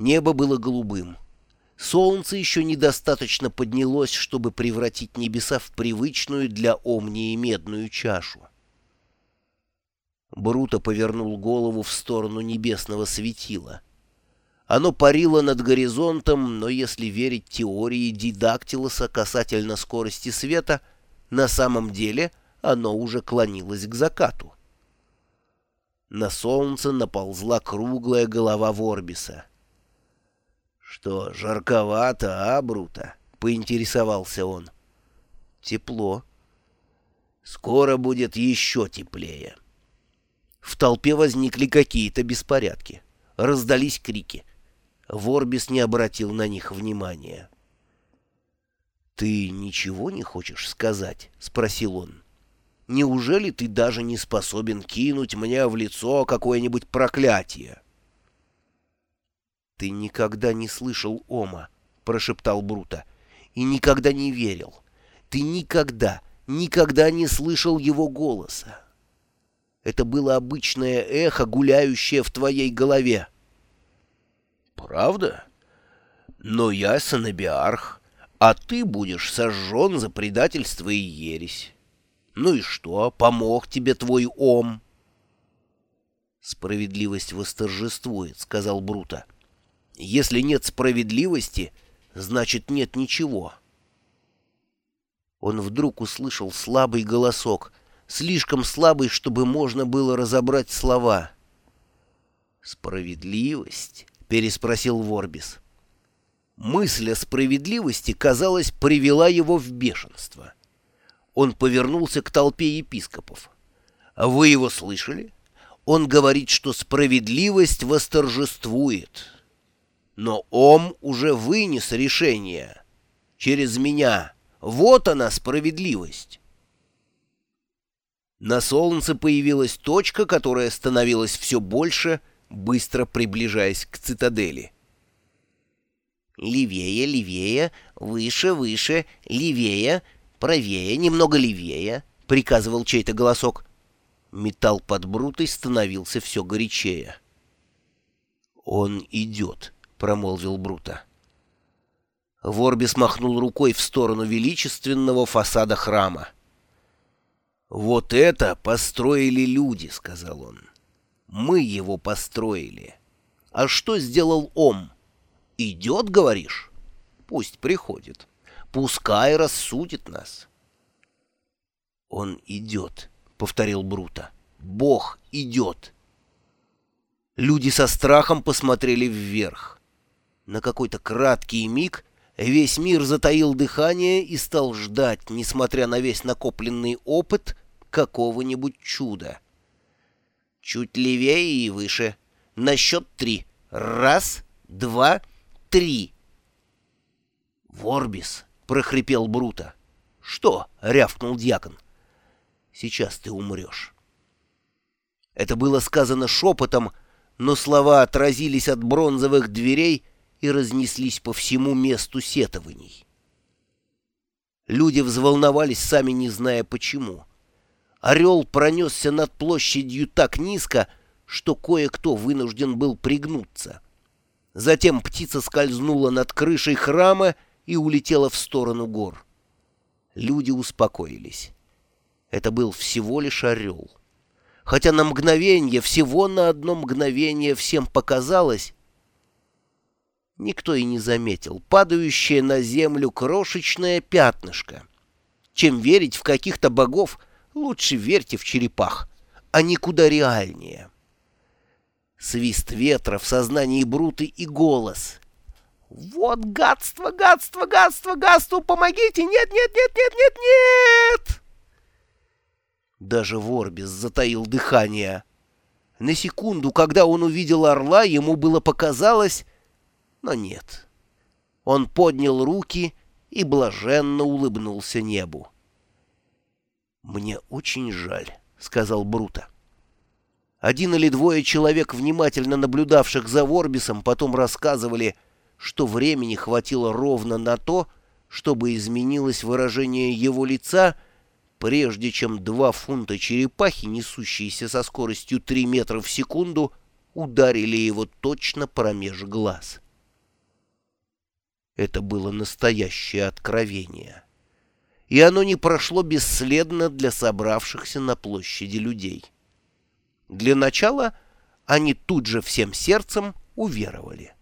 Небо было голубым. Солнце еще недостаточно поднялось, чтобы превратить небеса в привычную для Омнии медную чашу. Бруто повернул голову в сторону небесного светила. Оно парило над горизонтом, но если верить теории Дидактилоса касательно скорости света, на самом деле оно уже клонилось к закату. На солнце наползла круглая голова Ворбиса. «Что, жарковато, а, Бруто?» — поинтересовался он. «Тепло. Скоро будет еще теплее». В толпе возникли какие-то беспорядки. Раздались крики. Ворбис не обратил на них внимания. «Ты ничего не хочешь сказать?» — спросил он. «Неужели ты даже не способен кинуть мне в лицо какое-нибудь проклятие?» «Ты никогда не слышал Ома», — прошептал Брута, — «и никогда не верил. Ты никогда, никогда не слышал его голоса. Это было обычное эхо, гуляющее в твоей голове». «Правда? Но я санабиарх, а ты будешь сожжен за предательство и ересь. Ну и что, помог тебе твой ом?» «Справедливость восторжествует», — сказал Брута. «Если нет справедливости, значит, нет ничего». Он вдруг услышал слабый голосок, слишком слабый, чтобы можно было разобрать слова. «Справедливость?» переспросил Ворбис. Мысль о справедливости, казалось, привела его в бешенство. Он повернулся к толпе епископов. «А вы его слышали? Он говорит, что справедливость восторжествует. Но Ом уже вынес решение. Через меня. Вот она, справедливость». На солнце появилась точка, которая становилась все больше быстро приближаясь к цитадели. «Левее, левее, выше, выше, левее, правее, немного левее», — приказывал чей-то голосок. Металл под брутой становился все горячее. «Он идет», — промолвил Брута. Ворбис махнул рукой в сторону величественного фасада храма. «Вот это построили люди», — сказал он. Мы его построили. А что сделал Ом? Идет, говоришь? Пусть приходит. Пускай рассудит нас. Он идет, повторил Брута. Бог идет. Люди со страхом посмотрели вверх. На какой-то краткий миг весь мир затаил дыхание и стал ждать, несмотря на весь накопленный опыт, какого-нибудь чуда. Чуть левее и выше. На счет три. Раз, два, три. «Ворбис!» — прохрипел Брута. «Что?» — рявкнул дьякон. «Сейчас ты умрешь». Это было сказано шепотом, но слова отразились от бронзовых дверей и разнеслись по всему месту сетований. Люди взволновались, сами не зная почему. Орел пронесся над площадью так низко, что кое-кто вынужден был пригнуться. Затем птица скользнула над крышей храма и улетела в сторону гор. Люди успокоились. Это был всего лишь орел. Хотя на мгновение, всего на одно мгновение всем показалось, никто и не заметил падающее на землю крошечное пятнышко. Чем верить в каких-то богов — Лучше верьте в черепах, они куда реальнее. Свист ветра в сознании Бруты и голос. «Вот гадство, гадство, гадство, гадство, помогите! Нет, нет, нет, нет, нет, нет!» Даже Ворбис затаил дыхание. На секунду, когда он увидел орла, ему было показалось... Но нет. Он поднял руки и блаженно улыбнулся небу. «Мне очень жаль», — сказал Брута. Один или двое человек, внимательно наблюдавших за Ворбисом, потом рассказывали, что времени хватило ровно на то, чтобы изменилось выражение его лица, прежде чем два фунта черепахи, несущиеся со скоростью 3 метра в секунду, ударили его точно промеж глаз. Это было настоящее откровение. И оно не прошло бесследно для собравшихся на площади людей. Для начала они тут же всем сердцем уверовали.